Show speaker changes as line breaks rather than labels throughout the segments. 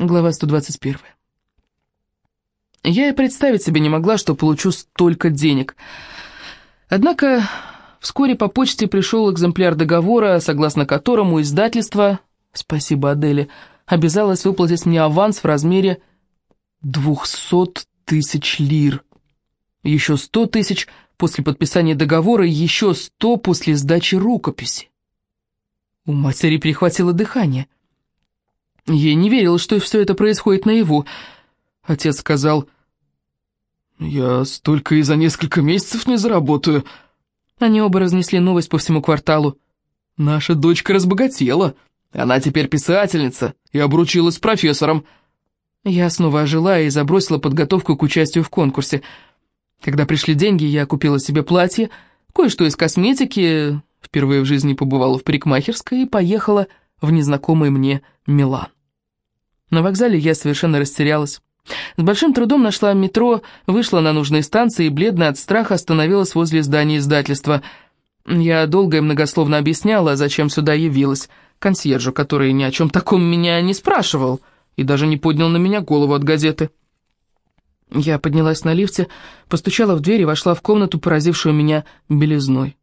Глава 121. Я и представить себе не могла, что получу столько денег. Однако вскоре по почте пришел экземпляр договора, согласно которому издательство, спасибо Аделе, обязалось выплатить мне аванс в размере 200 тысяч лир. Еще 100 тысяч после подписания договора и еще 100 после сдачи рукописи. У матери перехватило дыхание. Ей не верилось, что все это происходит наяву. Отец сказал, «Я столько и за несколько месяцев не заработаю». Они оба разнесли новость по всему кварталу. «Наша дочка разбогатела. Она теперь писательница и обручилась с профессором». Я снова ожила и забросила подготовку к участию в конкурсе. Когда пришли деньги, я купила себе платье, кое-что из косметики, впервые в жизни побывала в парикмахерской и поехала в незнакомый мне Милан. На вокзале я совершенно растерялась. С большим трудом нашла метро, вышла на нужной станции и, бледная от страха, остановилась возле здания издательства. Я долго и многословно объясняла, зачем сюда явилась, консьержу, который ни о чем таком меня не спрашивал и даже не поднял на меня голову от газеты. Я поднялась на лифте, постучала в дверь и вошла в комнату, поразившую меня белизной.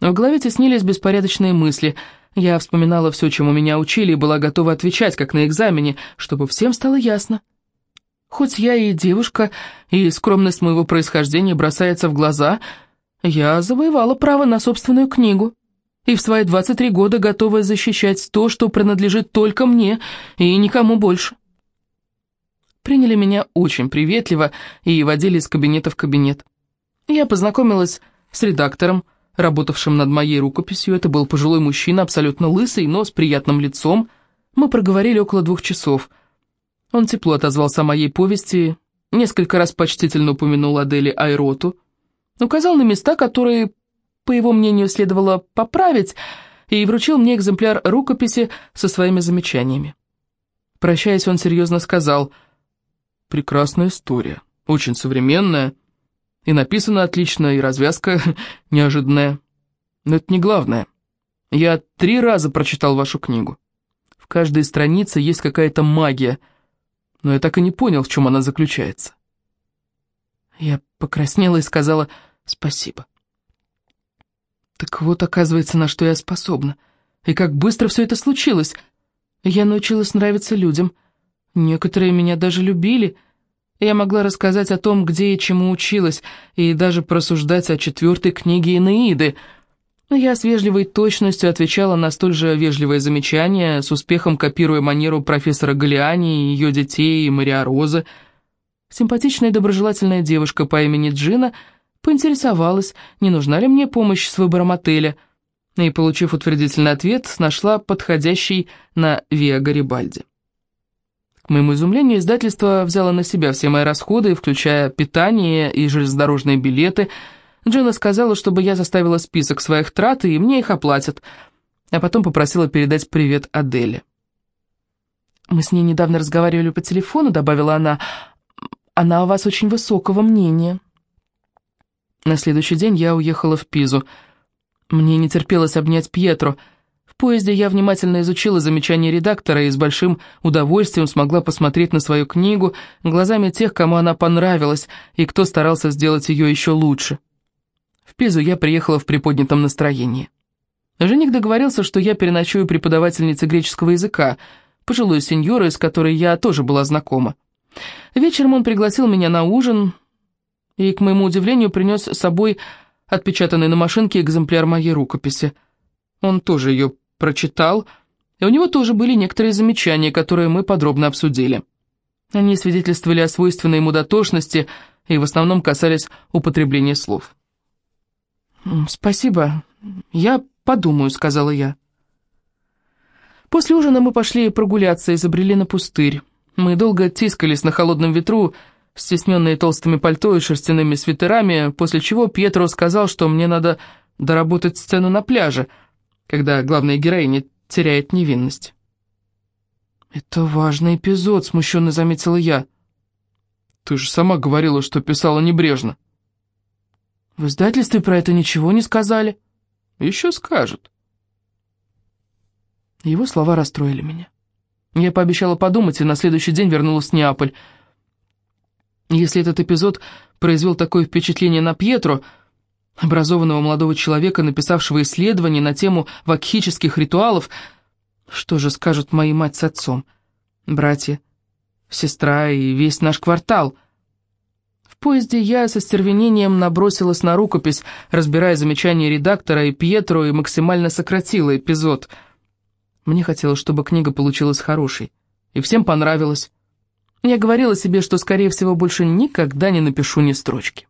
В голове теснились беспорядочные мысли — я вспоминала все, чему меня учили, и была готова отвечать, как на экзамене, чтобы всем стало ясно. Хоть я и девушка, и скромность моего происхождения бросается в глаза, я завоевала право на собственную книгу. И в свои 23 года готова защищать то, что принадлежит только мне и никому больше. Приняли меня очень приветливо и водили из кабинета в кабинет. Я познакомилась с редактором, работавшим над моей рукописью. Это был пожилой мужчина, абсолютно лысый, но с приятным лицом. Мы проговорили около двух часов. Он тепло отозвался о моей повести, несколько раз почтительно упомянул Адели Айроту, указал на места, которые, по его мнению, следовало поправить, и вручил мне экземпляр рукописи со своими замечаниями. Прощаясь, он серьезно сказал, «Прекрасная история, очень современная, и написано отлично, и развязка неожиданная. Но это не главное. Я три раза прочитал вашу книгу. В каждой странице есть какая-то магия, но я так и не понял, в чем она заключается. Я покраснела и сказала спасибо. Так вот, оказывается, на что я способна. И как быстро все это случилось. Я научилась нравиться людям. Некоторые меня даже любили — я могла рассказать о том, где и чему училась, и даже просуждать о четвертой книге Инеиды. Я с вежливой точностью отвечала на столь же вежливое замечание, с успехом копируя манеру профессора Галиани ее детей, и Мария Розы. Симпатичная и доброжелательная девушка по имени Джина поинтересовалась, не нужна ли мне помощь с выбором отеля, и, получив утвердительный ответ, нашла подходящий на Виа Гарибальди. К моему изумлению, издательство взяло на себя все мои расходы, включая питание и железнодорожные билеты. Джина сказала, чтобы я заставила список своих трат, и мне их оплатят. А потом попросила передать привет Аделе. «Мы с ней недавно разговаривали по телефону», — добавила она. «Она о вас очень высокого мнения». На следующий день я уехала в Пизу. Мне не терпелось обнять Пьетро — поезде я внимательно изучила замечания редактора и с большим удовольствием смогла посмотреть на свою книгу глазами тех, кому она понравилась и кто старался сделать ее еще лучше. В Пизу я приехала в приподнятом настроении. Жених договорился, что я переночую преподавательнице греческого языка, пожилой сеньорой, с которой я тоже была знакома. Вечером он пригласил меня на ужин и, к моему удивлению, принес с собой отпечатанный на машинке экземпляр моей рукописи. Он тоже ее прочитал, и у него тоже были некоторые замечания, которые мы подробно обсудили. Они свидетельствовали о свойственной ему дотошности и в основном касались употребления слов. «Спасибо, я подумаю», — сказала я. После ужина мы пошли прогуляться и забрели на пустырь. Мы долго тискались на холодном ветру, стесненные толстыми пальто и шерстяными свитерами, после чего Пьетро сказал, что мне надо доработать сцену на пляже — когда главная героиня теряет невинность. «Это важный эпизод», — смущенно заметила я. «Ты же сама говорила, что писала небрежно». «В издательстве про это ничего не сказали». «Еще скажут». Его слова расстроили меня. Я пообещала подумать и на следующий день вернулась в Неаполь. Если этот эпизод произвел такое впечатление на Пьетро, образованного молодого человека, написавшего исследование на тему вакхических ритуалов, что же скажут мои мать с отцом, братья, сестра и весь наш квартал? В поезде я со стервенением набросилась на рукопись, разбирая замечания редактора и Пьетро, и максимально сократила эпизод. Мне хотелось, чтобы книга получилась хорошей, и всем понравилась. Я говорила себе, что, скорее всего, больше никогда не напишу ни строчки.